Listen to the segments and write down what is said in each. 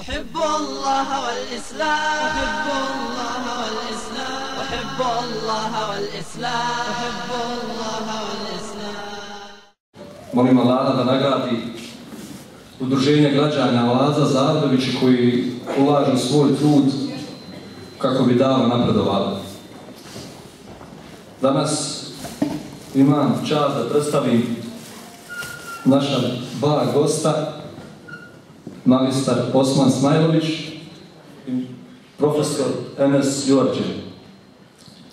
أحب الله والإسلام أحب الله والإسلام أحب الله والإسلام أحب الله والإسلام Molim Allah da nagradi udruženje građana Laza Zardovići koji ulažu svoj trud kako bi dao napredovali. Danas imam čast da predstavim naša dva gosta, magistar Osman Smajlović i profesor Enes Jorđe.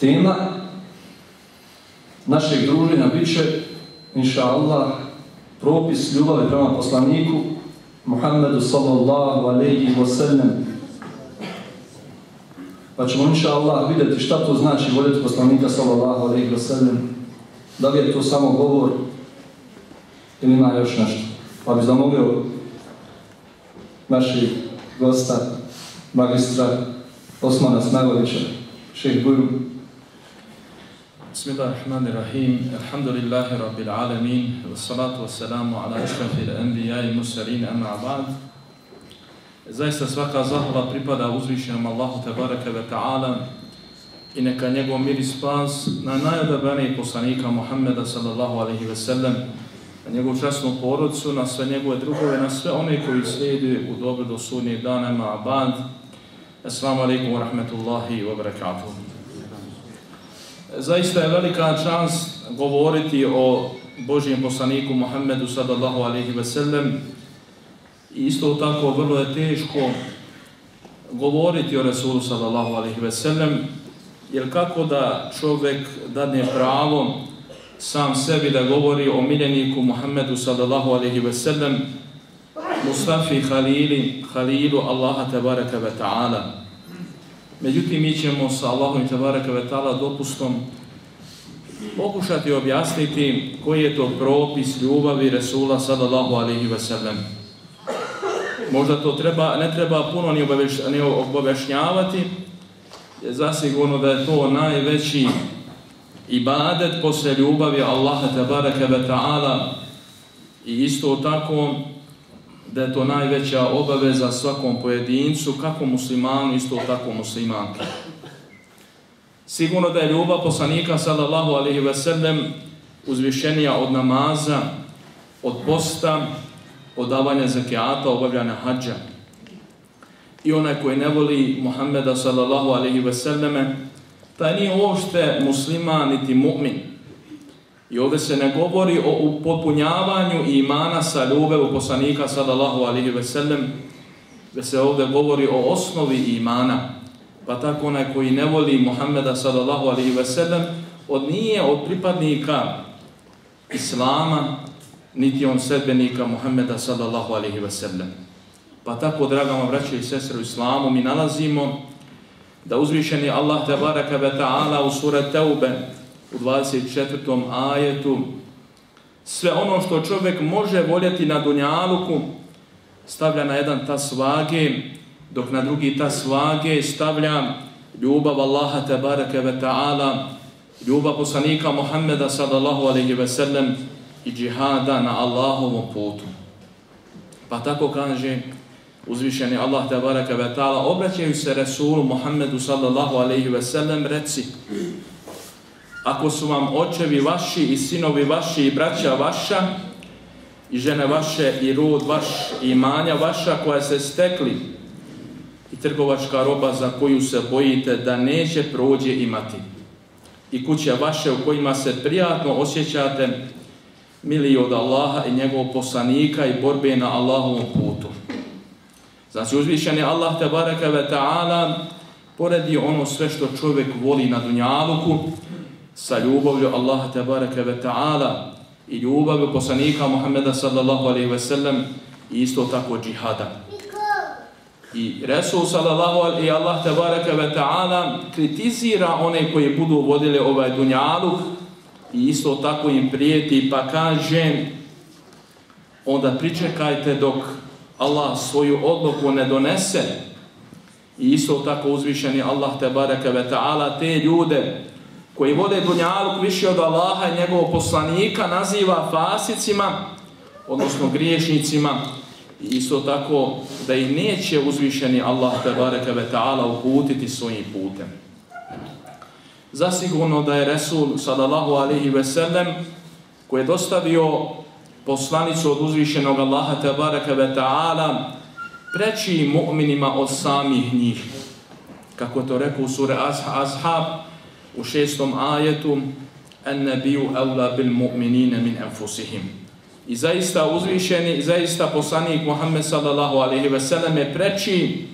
Tema našeg druženja bit će, inša Allah, propis ljubavi prema poslaniku Muhammedu sallallahu alaihi wa sallam. Pa ćemo inša Allah vidjeti šta to znači voljeti poslanika sallallahu alaihi wa sallam. Da li je to samo govor ili ima još nešto. Pa bi zamogio naših gosta, magistra Osmana Smagovića, šeht Buru. Bismillahirrahmanirrahim, alhamdulillahi rabbil alamin, wa salatu wa salamu ala ashrafi anbiya i musarin amma abad. Zaista svaka zahvala pripada uzvišenom Allahu tabaraka wa ta'ala i neka njegov mir i spas na najodabaniji poslanika Muhammeda sallallahu alaihi wa sallam na njegovu časnu porodcu, na sve njegove drugove, na sve one koji slijedi u dobro do sudnjih dana ma abad. Assalamu alaikum wa rahmetullahi wa barakatuh. Zaista je velika čast govoriti o Božijem poslaniku Muhammedu sallallahu alaihi ve sellem isto tako vrlo je teško govoriti o Resulu sallallahu alaihi ve sellem jer kako da čovjek dadne pravo sam sebi da govori o miljeniku Muhammedu sallallahu alaihi ve sellem Mustafi Halili, Halilu Allaha tabaraka ve ta'ala. Međutim, mi ćemo sa Allahom tabaraka ve ta'ala dopustom pokušati objasniti koji je to propis ljubavi Resula sallallahu alaihi ve sellem. Možda to treba, ne treba puno ni, obaveš, ni objašnjavati, zasigurno da je to najveći ibadet posle ljubavi Allaha tabaraka ve ta'ala i isto tako da je to najveća obaveza svakom pojedincu, kako muslimanu, isto tako muslimanke. Sigurno da je ljubav poslanika sallallahu alaihi ve sellem uzvišenija od namaza, od posta, od davanja zakijata, obavljanja hađa. I onaj koji ne voli Muhammeda sallallahu alaihi ve selleme, taj nije uopšte musliman niti mu'min. I ovdje se ne govori o upotpunjavanju imana sa ljubevu poslanika sallallahu alihi veselem, već se ovdje govori o osnovi imana. Pa tako onaj koji ne voli Muhammeda sallallahu alihi veselem, od nije od pripadnika Islama, niti on sedbenika Muhammeda sallallahu alihi veselem. Pa tako, dragama braće i sestre u Islamu, mi nalazimo da uzvišeni Allah tebaraka ve ta'ala u sura Teube u 24. ajetu sve ono što čovjek može voljeti na dunjaluku stavlja na jedan tas vage, dok na drugi tas vage stavlja ljubav Allaha tebaraka ve ta'ala, ljubav poslanika Muhammeda sallallahu alaihi ve sellem i džihada na Allahovom putu. Pa tako kaže uzvišeni Allah te baraka ve ta'ala, obraćaju se Resulu Muhammedu sallallahu alaihi ve sellem, reci, ako su vam očevi vaši i sinovi vaši i braća vaša, i žene vaše i rod vaš i imanja vaša koja se stekli i trgovačka roba za koju se bojite da neće prođe imati i kuće vaše u kojima se prijatno osjećate mili od Allaha i njegovog poslanika i borbe na Allahovom putu. Znači uzvišen je Allah tabaraka ve ta'ala poredi ono sve što čovjek voli na dunjaluku sa ljubavlju Allaha tabaraka ve ta'ala i ljubavlju poslanika Muhammeda sallallahu alaihi ve sellem i isto tako džihada. I Resul sallallahu alaihi i Allah tabaraka ve ta'ala kritizira one koji budu vodili ovaj dunjaluk i isto tako im prijeti pa kaže onda pričekajte dok Allah svoju odluku ne donese i isto tako uzvišeni Allah te baraka ve ta'ala te ljude koji vode dunjaluk više od Allaha i njegovog poslanika naziva fasicima odnosno griješnicima i isto tako da ih neće uzvišeni Allah te tebareke ve ta'ala uputiti svojim putem. Zasigurno da je Resul sallallahu alaihi ve sellem koji je dostavio poslanicu od uzvišenog Allaha tebareke ve ta'ala preći mu'minima od samih njih. Kako to rekao u sure Azhab u šestom ajetu en nebiju evla bil mu'minine min enfusihim. I zaista uzvišeni, i zaista poslanik Muhammed sallallahu alaihi ve sellem je preći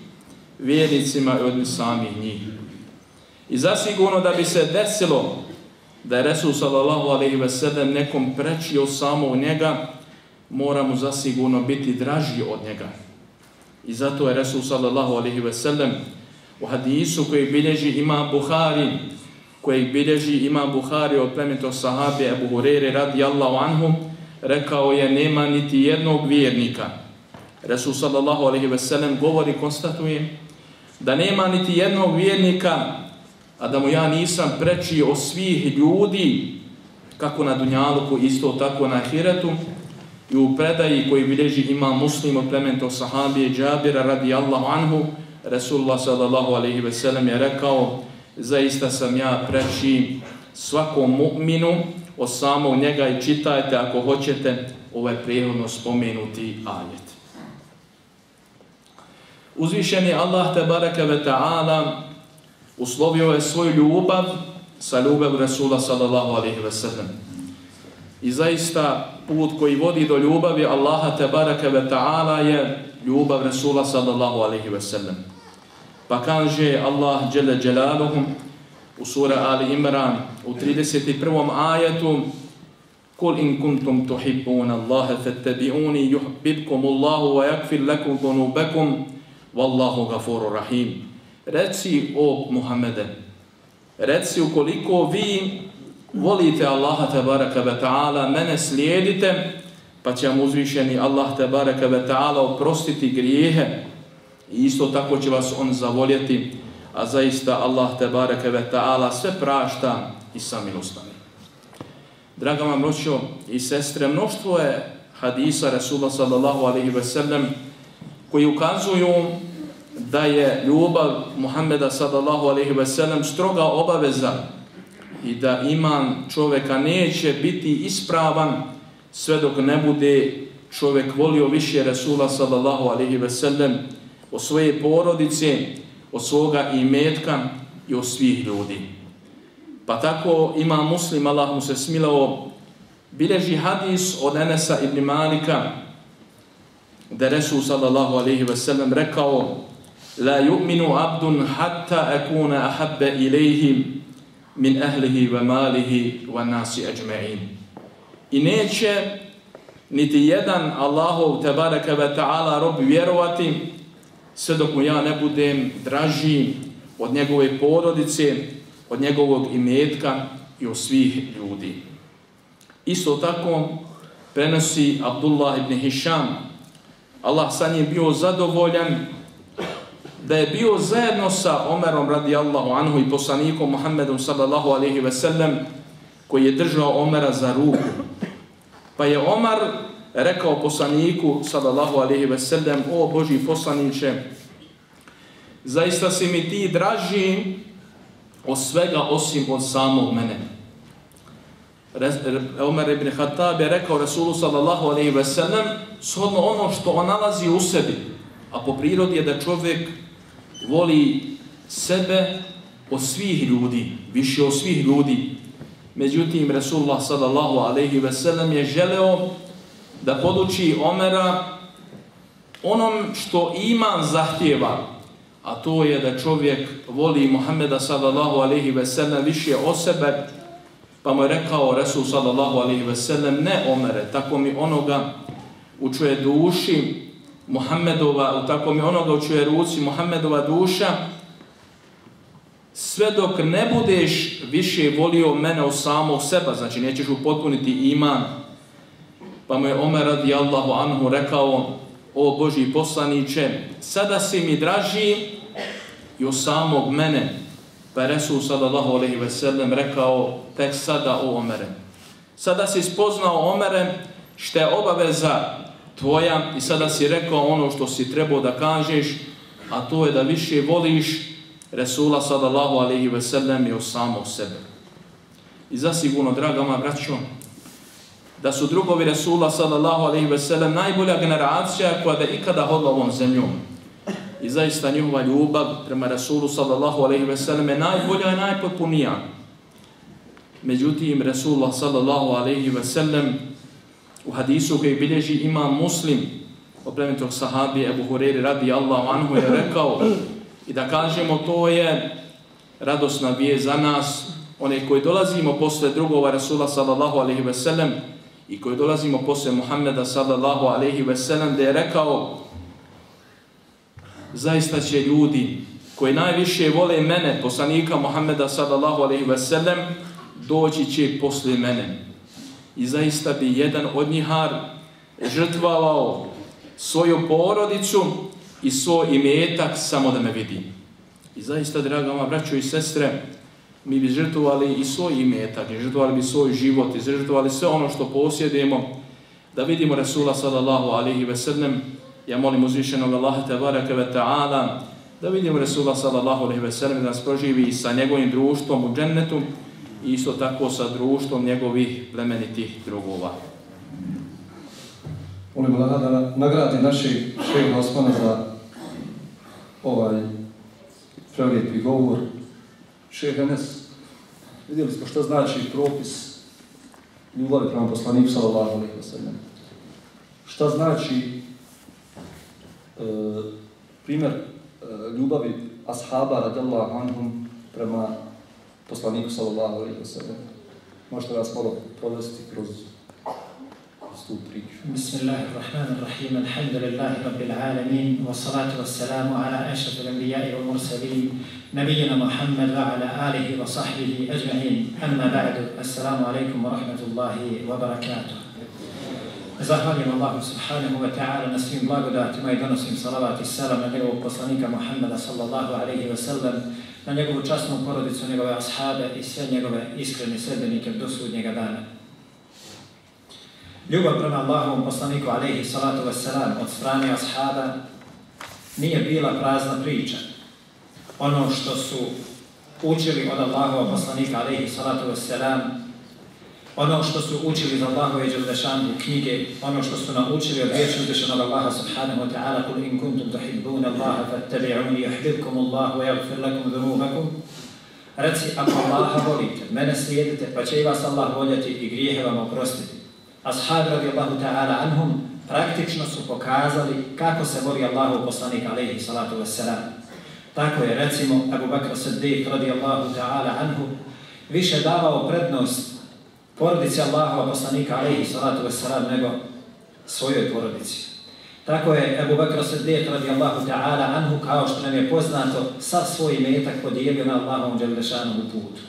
vjernicima od samih njih. I zasigurno da bi se desilo da je Resul sallallahu alaihi ve sellem nekom prečio samo u njega, mora mu zasigurno biti draži od njega. I zato je Resul sallallahu alaihi ve sellem u hadisu koji bilježi ima Buhari, koji bilježi ima Buhari od plemeta sahabe Ebu Hurere radijallahu anhu, rekao je nema niti jednog vjernika. Resul sallallahu alaihi ve sellem govori, konstatuje, da nema niti jednog vjernika a da mu ja nisam preči o svih ljudi, kako na Dunjaluku, isto tako na Hiretu, i u predaji koji bilježi ima muslim od plementa sahabije Džabira radijallahu anhu, Resulullah sallallahu alaihi ve sellem je rekao, zaista sam ja preči svakom mu'minu o samog njega i čitajte ako hoćete ovaj prijehodno spomenuti ajet. Uzvišeni Allah te baraka ve ta'ala uslovio je svoju ljubav sa ljubav Resula sallallahu alaihi ve sellem. I zaista put koji vodi do ljubavi Allaha te ve ta'ala je ljubav Resula sallallahu alaihi ve sellem. Pa kaže Allah dželle dželaluhum u sura Ali Imran u 31. ajetu Kul in kuntum tuhibbun Allaha fattabi'uni yuhibbukum Allahu wa yaghfir lakum dhunubakum wallahu ghafurur rahim reci o Muhammede, reci ukoliko vi volite Allaha tabaraka wa ta'ala, mene slijedite, pa će vam uzvišeni Allah tabaraka wa ta'ala oprostiti grijehe i isto tako će vas on zavoljeti, a zaista Allah tabaraka wa ta'ala sve prašta i samilostani. Draga vam roćo i sestre, mnoštvo je hadisa Rasulullah sallallahu alaihi ve sellem koji ukazuju da je ljubav Muhammeda sallallahu alejhi ve sellem stroga obaveza i da iman čovjeka neće biti ispravan sve dok ne bude čovjek volio više Resula sallallahu alejhi ve sellem o svoje porodice, o svoga imetka i o svih ljudi. Pa tako ima muslim, Allah mu se smilao, bileži hadis od Enesa ibn Malika, da Resul sallallahu alejhi ve sellem rekao la yu'minu abdun hatta akuna ahabba ilayhi min ahlihi wa malihi wa nasi ajma'in. I neće niti jedan Allahov tebareke ve ta'ala rob vjerovati sve dok mu ja ne budem draži od njegove porodice, od njegovog imetka i od svih ljudi. Isto tako prenosi Abdullah ibn Hisham. Allah sa njim bio zadovoljan da je bio zajedno sa Omerom radijallahu anhu i poslanikom Muhammedom sallallahu alaihi ve sellem koji je držao Omera za ruku. Pa je Omar rekao poslaniku sallallahu alaihi ve sellem o Boži poslaniće zaista si mi ti draži od svega osim od samog mene. Omer ibn Khattab je rekao Rasulu sallallahu alaihi ve sellem shodno ono što on nalazi u sebi. A po prirodi je da čovjek voli sebe od svih ljudi, više od svih ljudi. Međutim, Resulullah sallallahu alaihi ve sellem je želeo da poduči Omera onom što iman zahtjeva, a to je da čovjek voli Muhammeda sallallahu alaihi ve sellem više od sebe, pa mu je rekao Resul sallallahu alaihi ve sellem, ne Omere, tako mi onoga u čuje duši Muhammedova, u tako mi onoga u čuje ruci, Muhammedova duša, sve dok ne budeš više volio mene u samog seba, znači nećeš upotpuniti iman, pa mu je Omer radi Allahu anhu rekao, o Boži poslaniće, sada si mi draži i u samog mene, pa je Resul sallallahu alaihi ve sellem rekao, tek sada o Omere. Sada si spoznao Omere, što je obaveza tvoja i sada si rekao ono što si trebao da kažeš, a to je da više voliš Resula sallallahu alaihi ve sellem i o samog sebe. I zasigurno, draga moja braćo, da su drugovi Resula sallallahu alaihi ve sellem najbolja generacija koja da ikada hodla ovom zemljom. I zaista njihova ljubav prema Resulu sallallahu alaihi ve sellem je najbolja i najpotpunija. Međutim, Resulullah sallallahu alaihi ve sellem u hadisu koji bilježi ima muslim od plemenitog sahabi Ebu Hureyri radi Allahu anhu je rekao i da kažemo to je radosna vije za nas, one koji dolazimo posle drugova Rasula sallallahu alaihi ve sellem i koji dolazimo posle Muhammeda sallallahu alaihi ve sellem da je rekao zaista će ljudi koji najviše vole mene, poslanika Muhammeda sallallahu alaihi ve sellem, doći će posle mene. I zaista bi jedan od njihar žrtvavao svoju porodicu i svoj imetak samo da me vidi. I zaista, draga moja braćo i sestre, mi bi žrtvovali i svoj imetak, i žrtvovali bi svoj život, i žrtvovali sve ono što posjedimo, da vidimo Resula sallallahu alaihi ve sellem, ja molim uzvišenog Allaha tebareke ve ta'ala, da vidimo Resula sallallahu alaihi ve sellem, da nas proživi sa njegovim društvom u džennetu, i isto tako sa društvom njegovih plemenitih drugova. Molim da nagradi našeg šeha Osmana za ovaj prelijepi govor. Šeha Enes, vidjeli smo što znači propis ljubavi prema poslaniku sallallahu alejhi ve sellem. Šta znači e, primjer e, ljubavi ashaba radijallahu anhum prema poslaniku sallallahu alaihi wa sallam. Možete vas malo provesti kroz بسم الله الرحمن الرحيم الحمد لله رب العالمين والصلاة والسلام على أشرف الأنبياء والمرسلين نبينا محمد وعلى آله وصحبه أجمعين أما بعد السلام عليكم ورحمة الله وبركاته alaikum. Zahvaljujem Allahu subhanahu wa ta'ala na svim blagodatima i donosim salavat i salam na njegovog poslanika Muhammada sallallahu alaihi wa sallam, na njegovu časnu porodicu, njegove ashabe i sve njegove iskrene sredbenike do sudnjega dana. Ljubav prema Allahovom poslaniku alaihi salatu wassalam od strane ashaba nije bila prazna priča. Ono što su učili od Allahova poslanika alaihi salatu wassalam ono što su učili za Allahove Đelešanu knjige, ono što su naučili od riječi uzvišenog Allaha subhanahu wa ta'ala kul in kuntum tuhibbuna Allaha fattabi'uni yuhibbukum Allahu wa yaghfir lakum dhunubakum Reci, ako Allaha volite, mene slijedite, pa će i vas Allah voljeti i grijehe vam oprostiti. Ashab radijallahu ta'ala anhum praktično su pokazali kako se voli Allahu poslanik alaihi salatu wassalam. Tako je, recimo, Abu Bakr Siddiq radijallahu ta'ala anhu više davao prednost porodici Allahova poslanika alaihi salatu wassalam nego svojoj porodici. Tako je Ebu Bakr Siddiq radijallahu ta'ala anhu kao što nam je poznato sa svoj metak podijelio na Allahom Đelešanom putu.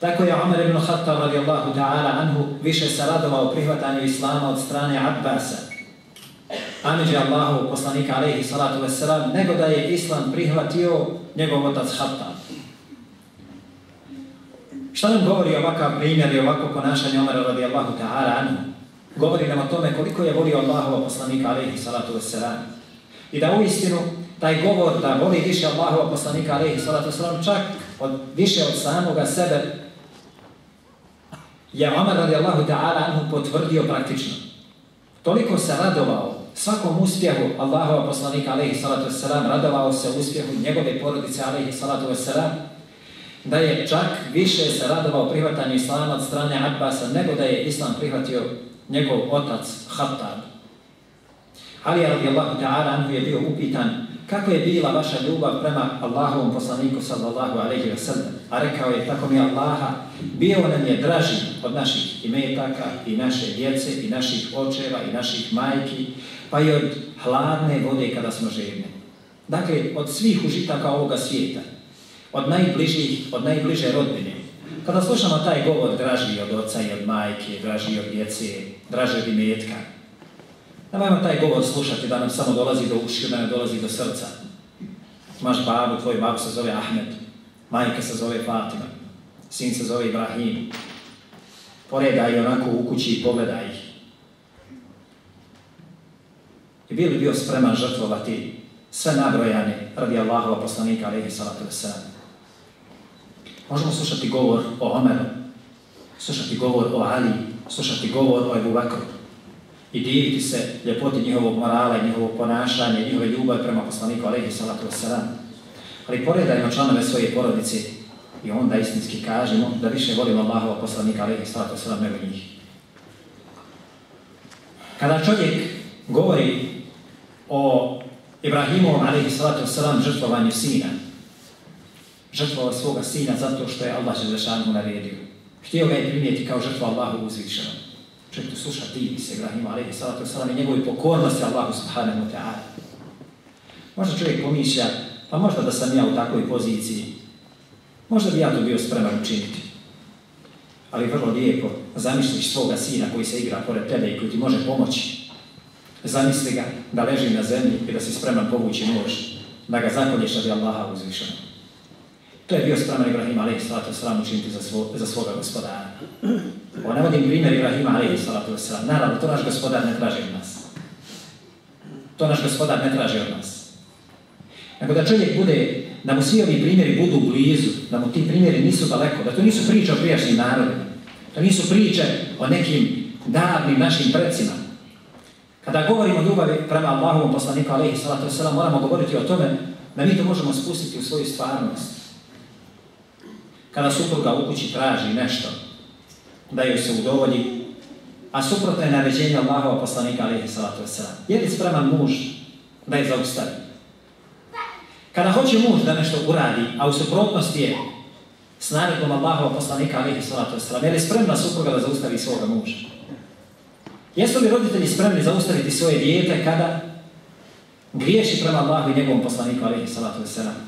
Tako je Umar ibn Khattab radijallahu ta'ala anhu više se radovao prihvatanju Islama od strane Abbasa, Amidži Allahu poslanika alaihi salatu wassalam, nego da je Islam prihvatio njegov otac Khattab. Šta nam govori ovakav primjer i ovako ponašanje Omara radijallahu ta'ala anhu? Govori nam o tome koliko je volio Allahova poslanika alaihi salatu wassalam. I da uistinu taj govor da voli više Allahova poslanika alaihi salatu wassalam čak od, više od samoga sebe je Omar radijallahu ta'ala anhu potvrdio praktično. Toliko se radovao svakom uspjehu Allahova poslanika alaihi salatu wassalam, radovao se uspjehu njegove porodice alaihi salatu wassalam, da je čak više se radovao prihvatanju Islama od strane Abbasa nego da je Islam prihvatio njegov otac Hattab. Ali radijallahu ta'ala anhu je bio upitan kako je bila vaša ljubav prema Allahovom poslaniku sallallahu alaihi wa sallam. A rekao je tako mi Allaha bio nam je draži od naših imetaka i naše djece i naših očeva i naših majki pa i od hladne vode kada smo živni. Dakle, od svih užitaka ovoga svijeta od najbližih, od najbliže rodbine. Kada slušamo taj govor draži od oca i od majke, draži od djece, draži od imetka, nemojmo taj govor slušati da nam samo dolazi do ušiju, da nam dolazi do srca. Maš babu, tvoj babu se zove Ahmed, majka se zove Fatima, sin se zove Ibrahim. Poredaj onako u kući i pogledaj ih. i bili bio spreman žrtvovati sve nabrojane radi Allahova poslanika alaihi salatu wasalam. Možemo slušati govor o Omeru, slušati govor o Ali, slušati govor o Ebu Bakru i diviti se ljepoti njihovog morala i njihovog ponašanja i njihove ljubav prema poslaniku alaihi salatu wasalam. Ali poredajmo članove svoje porodice i onda istinski kažemo da više volimo Allahova poslanika alaihi salatu wasalam nego njih. Kada čovjek govori o Ibrahimovom alaihi salatu wasalam žrtvovanju sina, žrtvovao svoga sina zato što je Allah Želešanu naredio. Htio ga je primijeti kao žrtva Allahu uzvišenom. Čovjek to sluša divi se Ibrahima alaihi salatu wasalam i njegovi pokornosti Allahu subhanahu wa ta'ala. Možda čovjek pomišlja, pa možda da sam ja u takvoj poziciji, možda bi ja to bio spreman učiniti. Ali vrlo lijepo zamisliš svoga sina koji se igra pored tebe i koji ti može pomoći. Zamisli ga da leži na zemlji i da si spreman povući nož, da ga zakolješ radi Allaha uzvišenom. To je bio spreman Ibrahima alaihi salatu wasalam učiniti za, svo, za svoga gospodara. Ovo navodim primjer Ibrahima alaihi salatu wasalam. Naravno, to naš gospodar ne traži od nas. To naš gospodar ne traži od nas. Nego da čovjek bude, da mu svi ovi primjeri budu blizu, da mu ti primjeri nisu daleko, da to nisu priče o prijašnjim narodima, to nisu priče o nekim davnim našim predsima. Kada govorimo o ljubavi prema Allahovom poslaniku alaihi salatu wasalam, moramo govoriti o tome da mi to možemo spustiti u svoju stvarnost. Kada supruga u kući traži nešto, da joj se udovolji, a suprotno je naređenje Allahova poslanika alihi salatu wasalam. Je li spreman muž da je zaustavi? Kada hoće muž da nešto uradi, a u suprotnosti je s naredbom Allahova poslanika alihi salatu wasalam, je li spremna supruga da zaustavi svoga muža? Jesu li roditelji spremni zaustaviti svoje dijete kada griješi prema Allahu i njegovom poslaniku alihi salatu wasalam?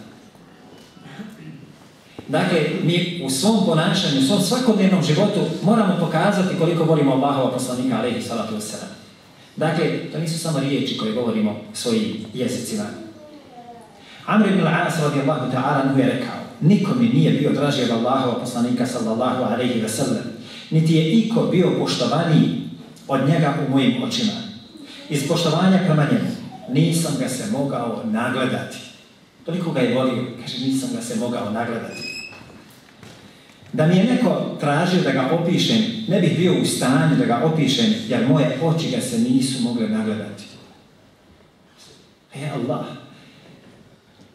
Dakle, mi u svom ponašanju, u svom svakodnevnom životu moramo pokazati koliko volimo Allahova poslanika, alaihi salatu wasalam. Dakle, to nisu samo riječi koje govorimo svojim jezicima. Amr ibn al-As radijallahu ta'ala mu je rekao, niko mi nije bio draži od Allahova poslanika, sallallahu alaihi sellem. niti je iko bio poštovaniji od njega u mojim očima. Iz poštovanja prema njemu nisam ga se mogao nagledati. Toliko ga je volio, kaže, nisam ga se mogao nagledati. Da mi je neko tražio da ga opišem, ne bih bio u stanju da ga opišem, jer moje oči ga se nisu mogle nagledati. E Allah,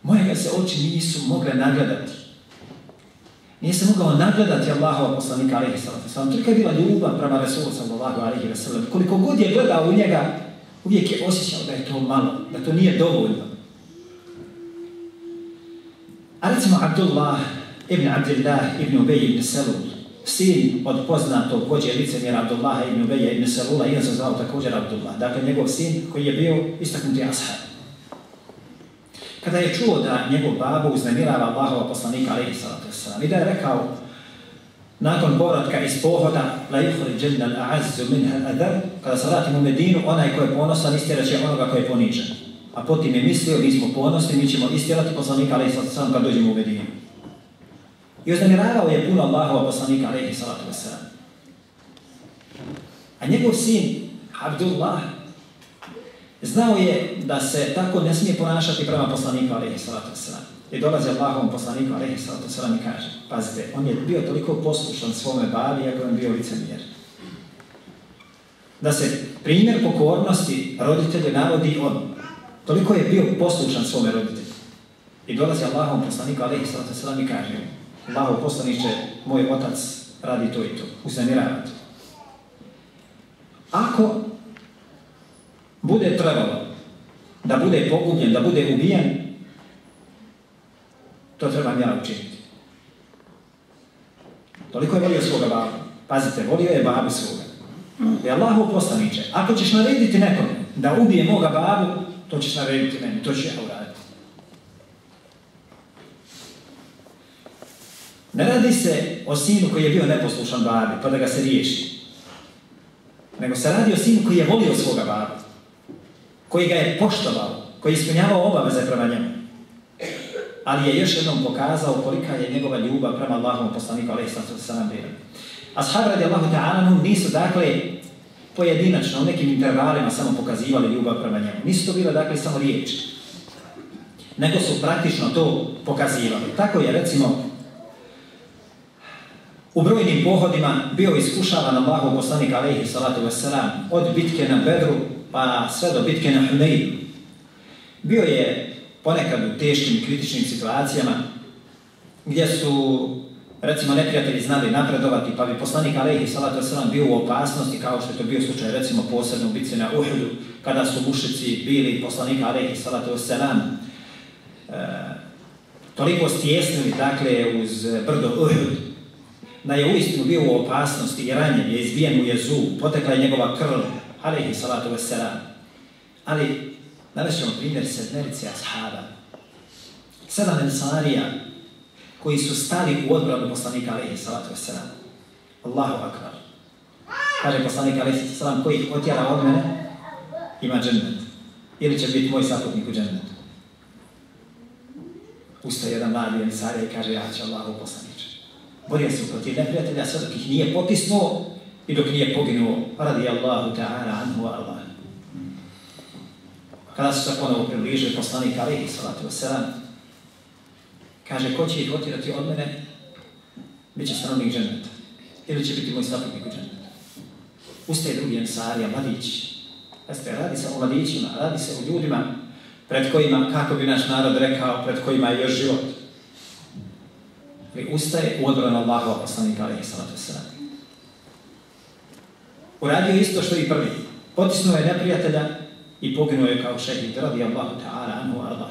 moje ga se oči nisu mogle nagledati. Nije se mogao nagledati Allahova poslanika alaihi sallatu sallam. Tolika je bila ljubav prema Resulu sallallahu alaihi sallam. Koliko god je gledao u njega, uvijek je osjećao da je to malo, da to nije dovoljno. A recimo Abdullah, ibn Abdillah ibn Ubej ibn Selul, sin od poznatog vođe licemjera Abdullaha ibn Ubeja ibn Selula, jedan se zvao također Abdullah, dakle njegov sin koji je bio istaknuti ashab. Kada je čuo da njegov babu uznemirava Allahova poslanika alaihi salatu wasalam i da je rekao nakon povratka iz pohoda la yukhri dženna al-a'azzu minha al-adar kada se vratim u Medinu, onaj ko je ponosan istjeraće onoga ko je poničan. A potim je mislio, mi smo ponosni, mi ćemo istjerati poslanika alaihi salatu wasalam kad dođemo u Medinu. I uznamiravao je puno Allahova poslanika, alaihi salatu wasalam. A njegov sin, Abdullah, znao je da se tako ne smije ponašati prema poslaniku, alaihi salatu wasalam. I dolazi Allahovom poslaniku, alaihi salatu wasalam, i kaže, pazite, on je bio toliko poslušan svome bavi, ako on bio licemjer. Da se primjer pokornosti roditelje navodi on. Toliko je bio poslušan svome roditelju. I dolazi Allahovom poslaniku, alaihi salatu wasalam, i kaže, Allaho poslaniče, moj otac radi to i to, uznemiravati. Ako bude trebalo da bude pogubljen, da bude ubijen, to trebam ja učiniti. Toliko je volio svoga babu. Pazite, volio je babu svoga. E, I Allahu poslaniče, ako ćeš narediti nekom da ubije moga babu, to ćeš narediti meni, to ću ja uraditi. Ne radi se o sinu koji je bio neposlušan babi, pa da ga se riješi. Nego se radi o sinu koji je volio svoga babu. Koji ga je poštovao, koji je ispunjavao obaveze prema njemu. Ali je još jednom pokazao kolika je njegova ljubav prema Allahom poslaniku, ali i sallam bila. Ashab radi Allahu ta'ala nisu dakle pojedinačno, u nekim intervalima samo pokazivali ljubav prema njemu. Nisu to bile, dakle, samo riječi. Nego su praktično to pokazivali. Tako je, recimo, u brojnim pohodima bio iskušavan Allahu poslanik alejhi salatu vesselam od bitke na Bedru pa sve do bitke na Huneinu. Bio je ponekad u teškim kritičnim situacijama gdje su recimo neprijatelji znali napredovati pa bi poslanik alejhi salatu vesselam bio u opasnosti kao što je to bio slučaj recimo posebno u bitci na Uhudu kada su mušici bili poslanik alejhi salatu vesselam e, toliko stjesnili dakle uz brdo Uhud da je uistinu bio u opasnosti i ranjen je izbijen mu je zub, potekla je njegova krv, alaihi salatu wasalam. Ali, navešćemo primjer sedmerice ashaba. Sedam ensarija koji su stali u odbranu poslanika alaihi salatu wasalam. Allahu akbar. Kaže poslanik alaihi salatu wasalam, koji ih otjera od mene, ima džennet. Ili će biti moj saputnik u džennetu. Ustaje jedan mladi ensarija i kaže, ja ću Allahu poslanik borio se protiv neprijatelja sve dok ih nije potisnuo i dok nije poginuo radi Allahu ta'ala anhu wa Allah. Kada su se ponovo približili poslanik alihi salatu wasalam, kaže, ko će ih otirati od mene, bit će stanovnik dženeta. Ili će biti moj stanovnik u dženetu. Ustaje drugi ensarija, mladić. Jeste, radi se o mladićima, radi se o ljudima pred kojima, kako bi naš narod rekao, pred kojima je još život koji ustaje u odbranu Allahova poslanika alaihi sallatu sallam. Uradio isto što i prvi. Potisnuo je neprijatelja i poginuo je kao šehid radi Allahu ta'ala anhu arda.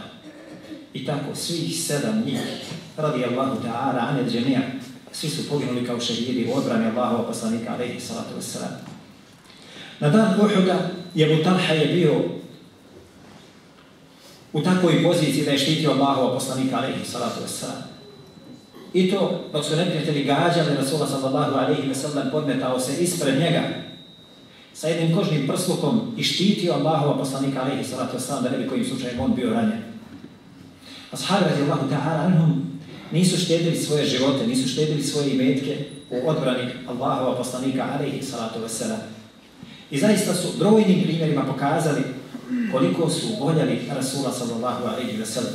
I tako svih sedam njih radi Allahu ta'ala anel džemija svi su poginuli kao šehidi u odbrani Allahova poslanika alaihi sallatu sallam. Na dan Uhuda je Butalha je bio u takvoj poziciji da je štitio Allahova poslanika alaihi sallatu sallam I to, dok su neprijatelji gađali Rasula sallallahu alaihi ve sellem podmetao se ispred njega sa jednim kožnim prslukom i štitio Allahova poslanika alaihi sallatu sallam, da ne bi kojim slučajem on bio ranjen. Ashabi radi Allahu ta'ala anhum nisu štedili svoje živote, nisu štedili svoje imetke u odbrani Allahova poslanika alaihi sallatu wa sallam. I zaista su brojnim primjerima pokazali koliko su voljeli Rasula sallallahu alaihi ve sellem.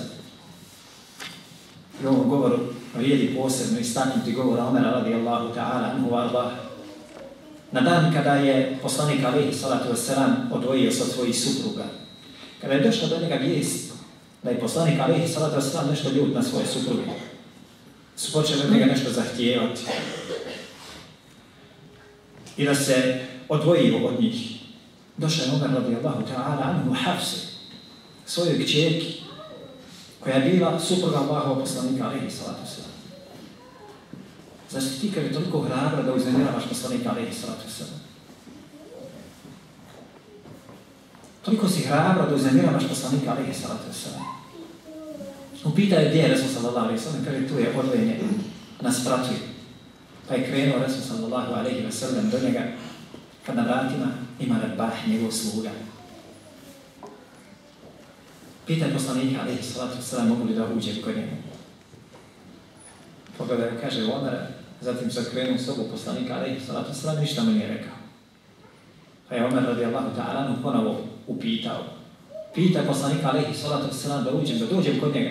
I ovom govoru vrijedi posebno istaknuti govora Omera radijallahu ta'ala anhu Allah. Na dan kada je poslanik alihi salatu wasalam odvojio sa svojih supruga, kada je došla do njega vijest da je poslanik alihi salatu wasalam nešto ljud na svoje supruge, su počeli od njega nešto zahtijevati i da se odvojio od njih. Došao je Omer radijallahu ta'ala anhu hafse svojoj kćerki koja je bila supruga Allahova poslanika alihi salatu wasalam. Zašto ti kad je toliko hrabra da uznemiravaš poslanika alaihi sallatu sallam? Toliko si hrabra da uznemiravaš poslanika alaihi sallatu sallam. Upita je gdje je Resul sallallahu alaihi sallam, kaže tu je odvojenje, nas pratuje. Pa je krenuo Resul sallallahu alaihi sallam do njega, kad na vratima ima rabah njegov sluga. Pita je poslanika alaihi sallatu sallam, mogu li da uđe kod njega? Pogledaj, kaže Omer, zatim se krenuo sobu poslanika, ali salatu sallam ništa mu nije rekao. Pa je Omer radi Allahu ta'ala mu ponovo upitao. Pita poslanika, ali salatu sallam da uđem, da dođem kod njega.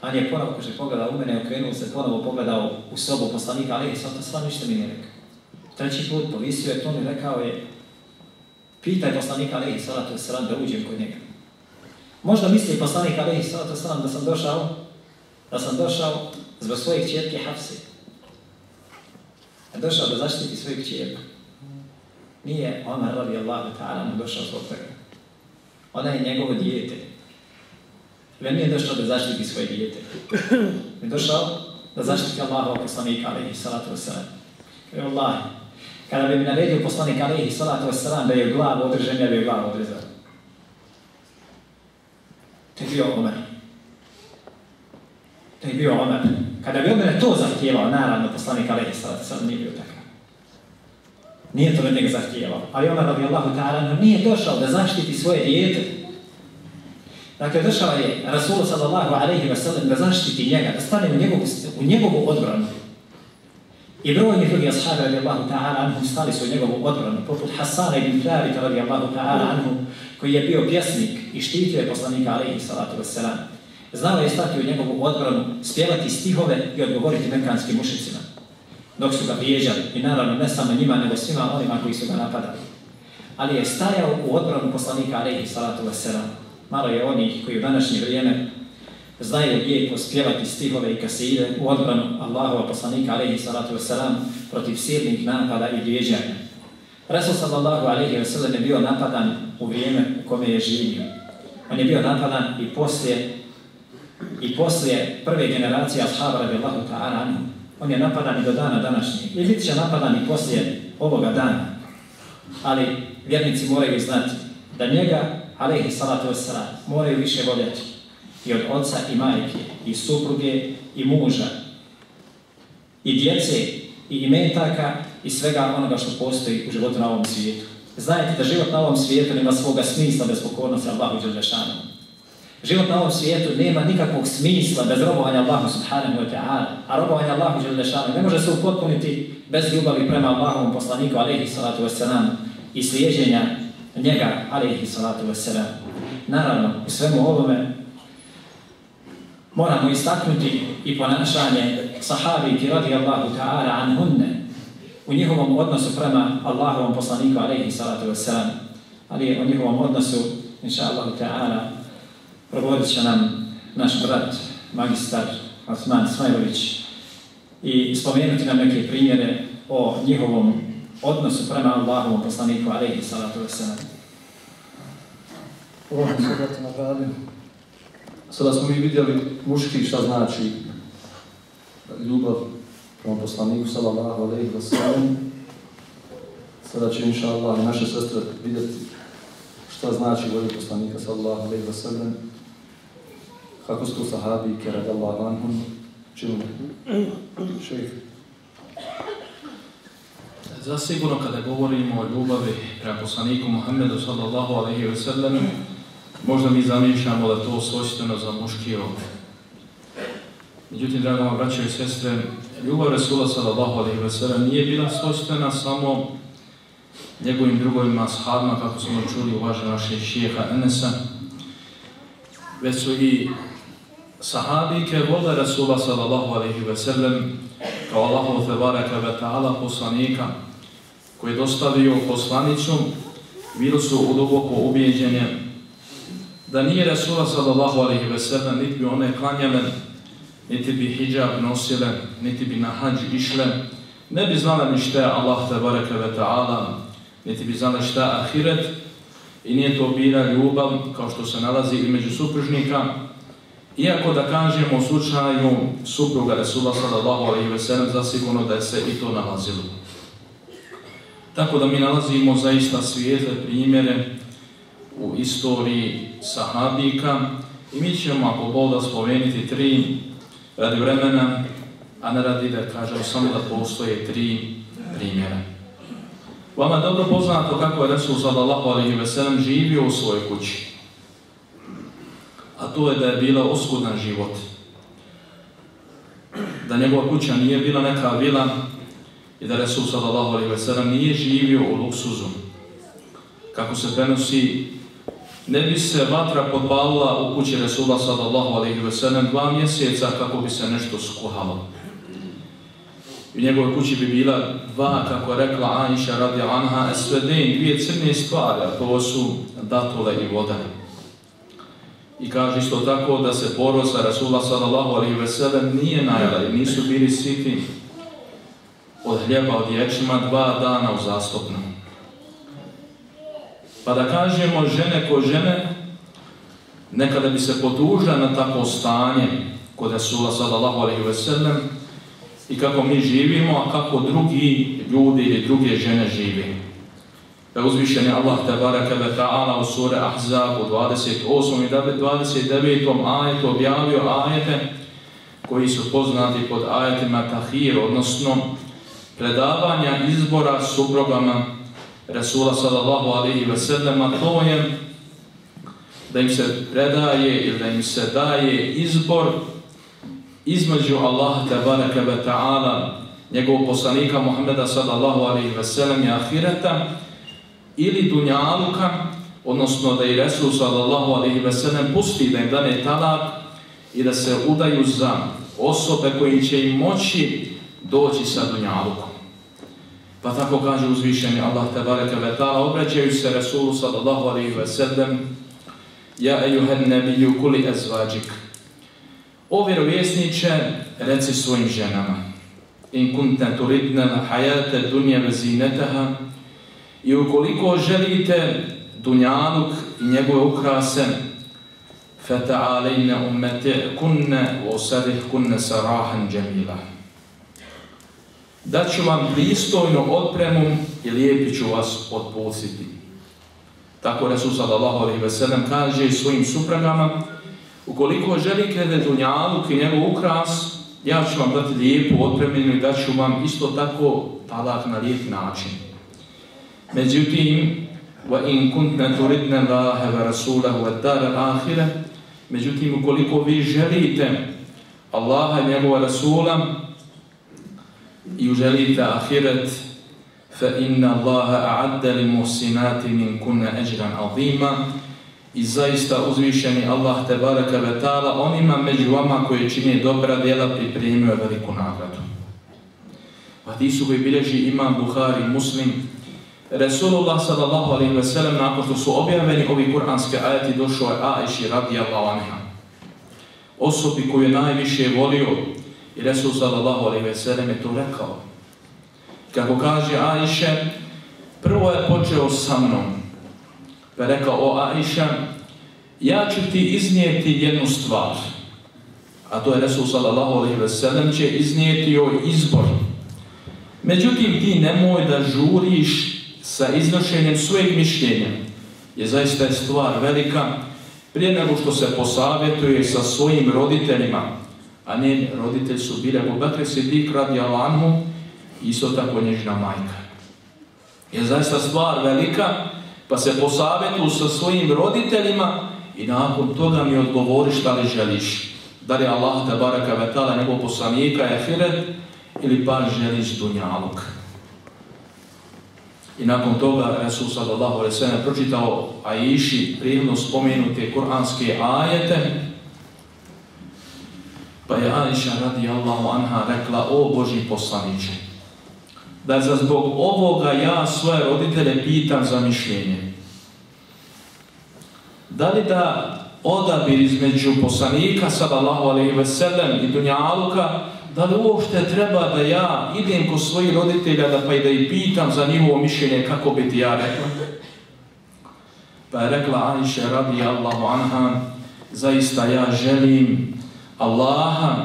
A nije ponovo, kaže, pogledao u mene, okrenuo se, ponovo pogledao u sobu poslanika, ali salatu sallam ništa mi nije rekao. Treći put povisio je to mi rekao je, pitaj poslanika, ali salatu sallam da uđem kod njega. Možda misli poslanik, ali salatu sallam da sam došao, da sam došao zbog svojih čerke Hafse. A došao da zaštiti svojih četku. Nije Omar radi Allahu ta'ala mu došao zbog toga. Ona je njegovo dijete. Ili nije došao da zaštiti svoje dijete. Je došao da zaštiti Allahova poslanika alaihi salatu wasalam. Kaže Allah, kada bi mi naredio poslanik alaihi salatu wasalam da je glavu održen, ja bi je glavu odrezao. To je bio Omer. To je bio Omer. Kada bi Omer to zahtijevao, naravno, poslanik Alehi Salatu Salam nije bio takav. Nije to od njega zahtijevao. Ali Omer radi Allahu ta'ala nije došao da zaštiti svoje dijete. Dakle, došao je Rasul sallallahu alaihi wa sallam da zaštiti njega, da stane u njegovu, u njegovu odbranu. I brojni drugi ashabi radijallahu ta'ala anhum stali su u njegovu odbranu, poput Hasana ibn Thabita radi Allahu ta'ala anhum, koji je bio pjesnik i štitio je poslanika alaihi salatu wassalam. Znala je stati u njegovu odbranu, spjevati stihove i odgovoriti mekanskim mušicima, dok su ga vrijeđali. I naravno ne samo njima, nego svima onima koji su ga napadali. Ali je stajao u odbranu poslanika Alehi salatu wassalam. Malo je onih koji u današnje vrijeme znaju lijepo spjevati stihove i kaside u odbranu Allahova poslanika alaihi salatu wasalam protiv silnih napada i vrijeđanja. Resul sallallahu alaihi wasallam je bio napadan u vrijeme u kome je živio. On je bio napadan i poslije i poslije prve generacije ashaba radijallahu ta'ala anhu. On je napadan i do dana današnjeg. I bit će napadan i poslije ovoga dana. Ali vjernici moraju znati da njega, alaihi salatu wasalam, moraju više voljeti i od oca i majke, i supruge, i muža, i djece, i imetaka, i svega onoga što postoji u životu na ovom svijetu. Znajte da život na ovom svijetu nema svoga smisla bez pokornosti Allahu Đelešanu. Život na ovom svijetu nema nikakvog smisla bez robovanja Allahu subhanahu wa ta'ala. A robovanje Allahu Đelešanu ne može se upotpuniti bez ljubavi prema Allahovom poslaniku, alaihi salatu wassalam, i sliježenja njega, alaihi salatu wassalam. Naravno, u svemu ovome moramo istaknuti i ponašanje sahabiki radijallahu ta'ala anhunne u njihovom odnosu prema Allahovom poslaniku alaihi salatu wassalam. Ali o njihovom odnosu, inša Allahu ta'ala, provodit će nam naš brat, magistar Osman Smajlović i spomenuti nam neke primjere o njihovom odnosu prema Allahovom poslaniku alaihi salatu wassalam. Ovo se. Sada smo mi vidjeli muški šta znači ljubav prema poslaniku sallallahu alaihi wa sallam. Sada će inša Allah i naše sestre vidjeti šta znači volju poslanika sallallahu alaihi wa sallam. Kako su to sahabi i Allah anhum. Čemu? Šejh. Zasigurno kada govorimo o ljubavi prema poslaniku Muhammedu sallallahu alaihi wa sallam, Možda mi zamišljamo da to svojstveno za muški rod. Međutim, draga vam braće i sestre, ljubav Resula sallallahu alaihi wa sallam nije bila svojstvena samo njegovim drugovima sahabima, kako smo čuli uvaže naše šijeha Enesa, već su i sahabike vole Rasula sallallahu alaihi ve sellem kao Allahu tebareke ve ta'ala poslanika koji je dostavio poslanicu, bili su u duboko ubijeđenje da nije Rasula sallallahu alaihi ve sellem, niti bi one klanjale, niti bi hijab nosile, niti bi na hađ išle, ne bi znala ni šta je Allah tebareke ve ta'ala, niti bi znala šta je ahiret, i nije to bila ljubav kao što se nalazi između supružnika, iako da kažemo u slučaju supruga Resula sallallahu alaihi ve sellem, zasigurno da je se i to nalazilo. Tako da mi nalazimo zaista svijetle primjere u istoriji sahabika i mi ćemo, ako Bog da spomenuti tri radi vremena, a ne radi da kažemo samo da postoje tri primjera. Vama je dobro poznato kako je Resul sallallahu alaihi ve sellem živio u svojoj kući. A to je da je bila oskudan život. Da njegova kuća nije bila neka vila i da Resul sallallahu alaihi ve sellem nije živio u luksuzu. Kako se prenosi ne bi se vatra podpalila u kući Resula sallallahu alaihi ve sellem dva mjeseca kako bi se nešto skuhalo. U njegovoj kući bi bila dva, kako rekla Aisha radi Anha, esvedin, dvije crne stvari, a to su datule i vodane. I kaže isto tako da se porosa Rasula sallallahu alaihi ve sellem nije najela i nisu bili siti od hljeba od ječima dva dana u zastopnom. Pa da kažemo žene ko žene, nekada bi se potužila na tako stanje kod Rasula sallallahu alaihi ve sellem i kako mi živimo, a kako drugi ljudi ili druge žene živimo da uzvišen je Allah tabaraka ve ta'ala u sure Ahzab u 28. i 29. ajetu objavio ajete koji su poznati pod ajetima Tahir, odnosno predavanja izbora suprogama Rasula sallallahu alaihi wa sallam, to je da im se predaje ili da im se daje izbor između Allaha tabaraka wa ta'ala njegovog poslanika Muhammeda sallallahu alaihi ve sellem i ahireta ili dunjaluka, odnosno da i Resul sallallahu alaihi ve sellem pusti da im dane talak i da se udaju za osobe koji će im moći doći sa dunjalukom. Pa tako kaže uzvišeni Allah tebareke ve ta'ala, obraćaju se Resulu sallallahu alaihi ve sellem, Ja ejuhen nebiju kuli ezvađik. O vjerovjesniče, reci svojim ženama, in kunte turidne na hajate dunje vezinetaha, i ukoliko želite dunjanuk i njegove ukrase, fata'alejne ummete kunne o sarih kunne sarahan džemila. Daću vam pristojnu otpremu i lijepi ću vas otpustiti. Tako Resul sallallahu alaihi ve sellem kaže svojim supragama, ukoliko želite da dunjaluk i njegov ukras, ja ću vam dati lijepu otpremljenu i daću vam isto tako talak na lijep način. Međutim, wa in kuntna turidna Allahe wa rasulahu wa dara ahire, međutim, ukoliko vi želite Allaha i njegova rasula i želite ahiret, fa inna Allaha a'adda li muhsinati min kunna ajran azima, i zaista uzvišeni Allah te baraka ve ta'ala onima među vama koji čini dobra djela pripremio veliku nagradu. Hadisu koji bilježi imam Buhari muslim Resulullah sallallahu alaihi ve sellem nakon što su objavljeni ovi kuranski ajati došao je Aishi radijallahu anha. Osobi koju je najviše volio i Resul sallallahu alaihi ve sellem je to rekao. Kako kaže Aiše, prvo je počeo sa mnom. Pa je rekao, o Aiša, ja ću ti iznijeti jednu stvar. A to je Resul sallallahu alaihi ve sellem će iznijeti joj izbor. Međutim, ti nemoj da žuriš sa iznošenjem svojeg mišljenja. Je zaista je stvar velika. Prije nego što se posavjetuje sa svojim roditeljima, a ne roditelj su bile Abu Bakr Siddiq radi Alanhu, isto tako nježna majka. Je zaista stvar velika, pa se posavjetuju sa svojim roditeljima i nakon toga mi odgovori šta li želiš. Da li Allah te baraka vetala njegov poslanika je hiret ili pa želiš dunjaluk. I nakon toga Resul sallallahu alaihi sallam pročitao Aiši prijemno spomenute kuranske ajete pa je Aiša radijallahu anha rekla o Boži poslaniče da za zbog ovoga ja svoje roditelje pitam za mišljenje. Da li da odabir između poslanika sallallahu alaihi ve sellem i dunjaluka da li uopšte treba da ja idem kod svojih roditelja da pa i da ih pitam za njihovo mišljenje kako bi ti ja rekla. Pa je rekla Aisha radi Allahu anha, zaista ja želim Allaha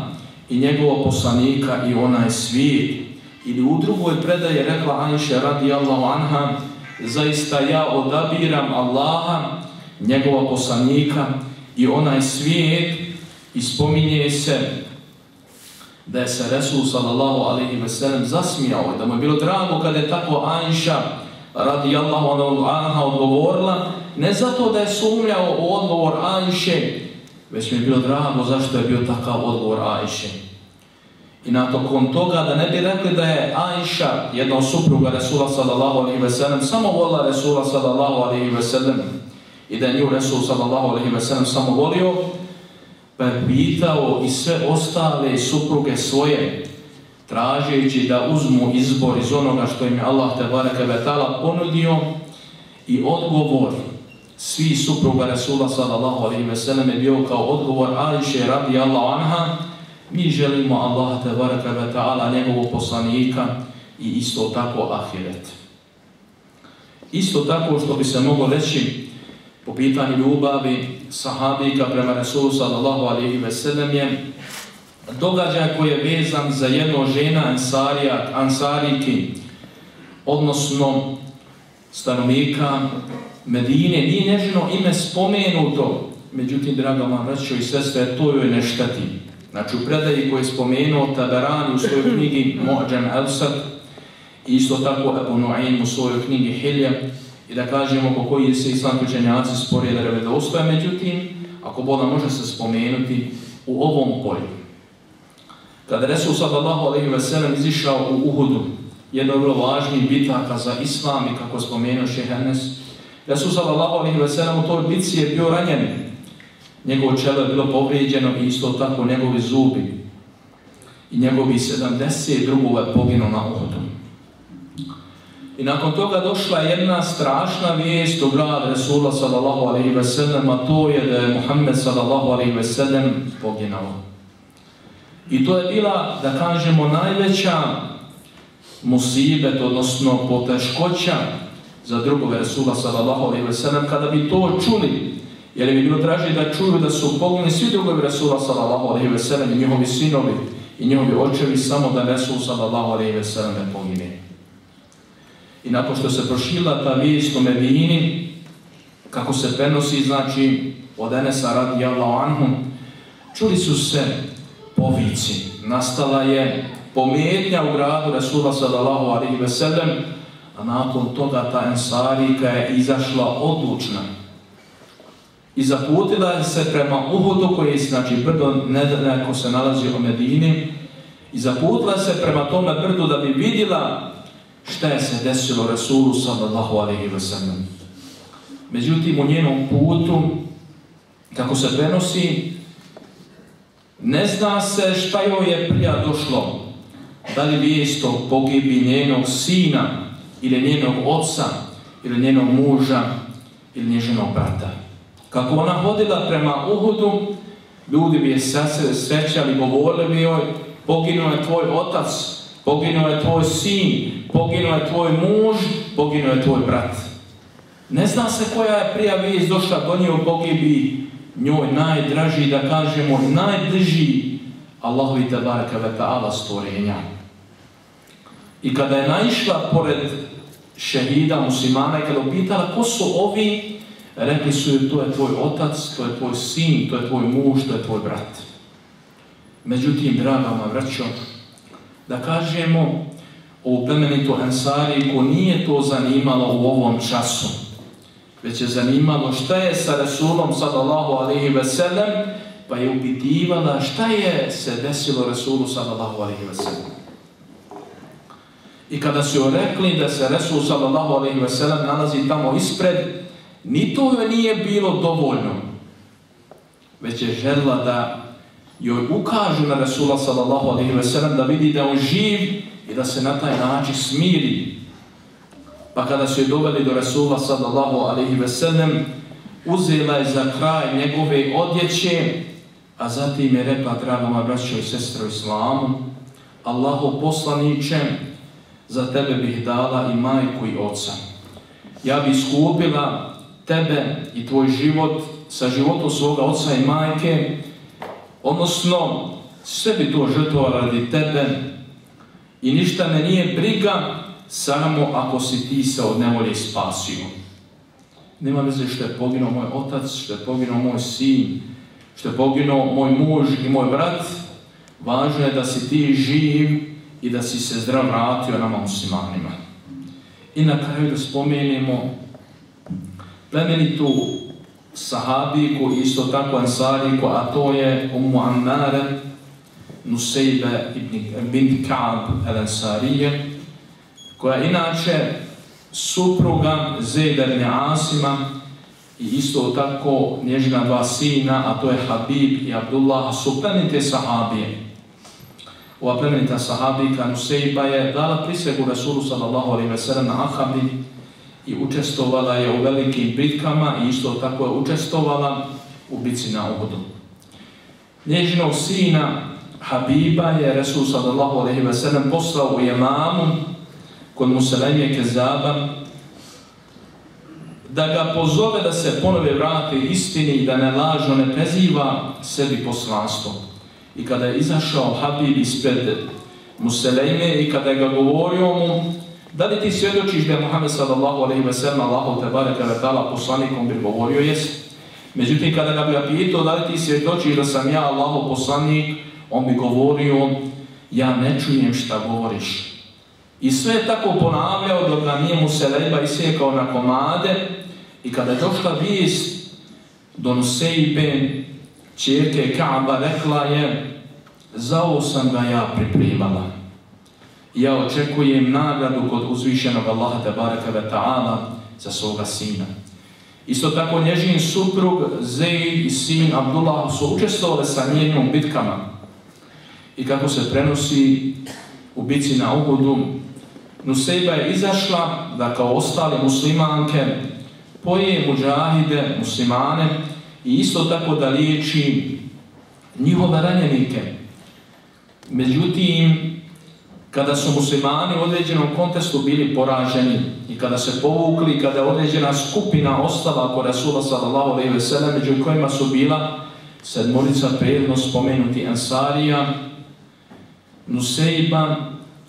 i njegovog poslanika i onaj svijet. Ili u drugoj predaje rekla Aisha radi Allahu anha, zaista ja odabiram Allaha, njegova poslanika i onaj svijet i spominje se da je se Resul sallallahu alaihi ve sellem zasmijao i da mu je bilo drago kada je tako Anša radi Allahu anha odgovorila, ne zato da je sumljao u odgovor Anše, već mi je bilo drago zašto je bio takav odgovor Anše. I nakon toga da ne bi rekli da je Anša, jedna od supruga Resula sallallahu alaihi ve sellem, samo volila Resula sallallahu alaihi ve sellem i da je nju Resul sallallahu alaihi ve sellem samo volio, pa je pitao i sve ostale supruge svoje, tražeći da uzmu izbor iz onoga što im je Allah te ve taala ponudio i odgovor svi supruga Resula sallallahu alaihi ve sellem je bio kao odgovor Ališe radi Allah anha, mi želimo Allah te ve taala njegovog poslanika i isto tako ahiret. Isto tako što bi se moglo reći po pitanju ljubavi sahabika prema Resulu sallallahu alihi ve sellem je događaj koji je vezan za jedno žena ansarija, ansariki, odnosno stanovnika Medine, nije nežno ime spomenuto, međutim, draga vam vraćao i sestre, to joj ne štati. Znači, u predaji koji je spomenuo Tadaran u svojoj knjigi Mođan Elsad, isto tako Ebu Nuaim u svojoj knjigi Hilja, i da kažemo po koji se islamski učenjaci sporije da revede međutim, ako Boga može se spomenuti u ovom polju. Kada Resul sallallahu alaihi ve sellem izišao u Uhudu, jedna vrlo važnijih bitaka za Islam i kako spomenuo Šehenes, Resul sallallahu alaihi ve sellem u toj bitci je bio ranjen. Njegovo čelo je bilo povrijeđeno i isto tako njegovi zubi i njegovi 70 drugova poginuo na Uhudu. I nakon toga došla jedna strašna vijest u grad Resula sallallahu alaihi ve sellem, a to je da je Muhammed sallallahu alaihi ve sellem poginao. I to je bila, da kažemo, najveća musibet, odnosno poteškoća za drugove Resula sallallahu alaihi ve sellem, kada bi to čuli, jer bi bilo draže da čuju da su poginuli svi drugovi Resula sallallahu alaihi ve sellem i njihovi sinovi i njihovi očevi, samo da Resul sallallahu alaihi ve sellem ne pogine. I nakon što se prošila ta vijest o Medini, kako se prenosi, znači, od Enesa radi Allah anhum, čuli su se povici. Nastala je pometnja u gradu Resula sallallahu alaihi ve sellem, a nakon toga ta ensarika je izašla odlučna. I zaputila se prema Uhudu, koji je, znači, brdo neko se nalazi u Medini, i zaputila se prema tome brdu da bi vidjela šta je se desilo Rasulu sallallahu alaihi wa sallam. Međutim, u njenom putu, kako se prenosi, ne zna se šta joj je prija došlo. Da li vijest o pogibi njenog sina, ili njenog oca, ili njenog muža, ili nježenog brata. Kako ona hodila prema Uhudu, ljudi bi je srećali, govorili bi joj, poginuo je tvoj otac, poginuo je tvoj sin, poginuo je tvoj muž, poginuo je tvoj brat. Ne zna se koja je prija vijest došla do nje u pogibi njoj najdraži, da kažemo, najbliži Allahu i tabaraka ve ta'ala stvorenja. I kada je naišla pored šehida muslimana i kada upitala ko su ovi, rekli su joj to je tvoj otac, to je tvoj sin, to je tvoj muž, to je tvoj brat. Međutim, dragama vraćom, da kažemo ovu plemenitu Ensariku nije to zanimalo u ovom času, već je zanimalo šta je sa Resulom sallallahu alaihi ve sellem, pa je upitivala šta je se desilo Resulu sallallahu alaihi ve sellem. I kada su joj rekli da se Resul sallallahu alaihi ve sellem nalazi tamo ispred, ni to joj nije bilo dovoljno, već je želila da joj ukažu na Resula sallallahu alaihi ve sellem da vidi da on živ i da se na taj način smiri. Pa kada su je doveli do Rasula sallallahu alaihi ve sellem, uzela je za kraj njegove odjeće, a zatim je rekla, drago moja braćo i sestro islamu, Allaho poslaniće, za tebe bih dala i majku i oca. Ja bih skupila tebe i tvoj život sa životom svoga oca i majke, odnosno sve bi to žrtvo radi tebe i ništa me nije briga samo ako si ti se od nevolje spasio. Nema veze što je poginuo moj otac, što je poginuo moj sin, što je poginuo moj muž i moj brat, važno je da si ti živ i da si se zdrav vratio nama muslimanima. I na kraju da spomenimo plemenitu sahabiku, isto tako ansariku, a to je Ummu Ammare, Nusejbe ibn bint Ka'ab el-Ansarije, koja inače supruga Zejda ibn Asima i isto tako nježina dva sina, a to je Habib i Abdullah, su plenite sahabije. Ova plemenita sahabika Nusejba je dala prisegu Rasulu sallallahu alaihi ve sellem na Ahabi, i učestvovala je u velikim bitkama i isto tako je učestvovala u bici na Uhudu. Nježinog sina Habiba je Resul sallallahu alaihi ve sellem poslao u Jemamu kod Muselemije Kezaba da ga pozove da se ponove vrati istini i da ne lažno ne preziva sebi poslanstvo. I kada je izašao Habib ispred Museleme i kada je ga govorio mu, Da li ti svjedočiš da je Muhammed sallallahu alaihi ve sellem Allahu te bareke ve ta'ala poslanikom bi govorio jest. Međutim, kada ga bi ja pitao da li ti svjedočiš da sam ja Allahov poslanik, on mi govorio ja ne čujem šta govoriš. I sve je tako ponavljao dok ga nije mu se leba isjekao na komade i kada je došla vijest do Nusejbe, čirke Kaaba, rekla je za sam ga ja pripremala. Ja očekujem nagradu kod uzvišenog Allaha tabaraka wa ta'ala za svoga sina. Isto tako nježin suprug Zeid i sin Abdullah su učestvovali sa njenim bitkama. I kako se prenosi u bici na Uhudu, Nusejba je izašla da kao ostale muslimanke poje muđahide, muslimane i isto tako da liječi njihove ranjenike. Međutim, kada su muslimani u određenom kontestu bili poraženi i kada se povukli, kada je određena skupina ostala oko Rasula sallallahu alaihi ve sellem, među kojima su bila sedmorica prijedno spomenuti Ansarija, Nusejba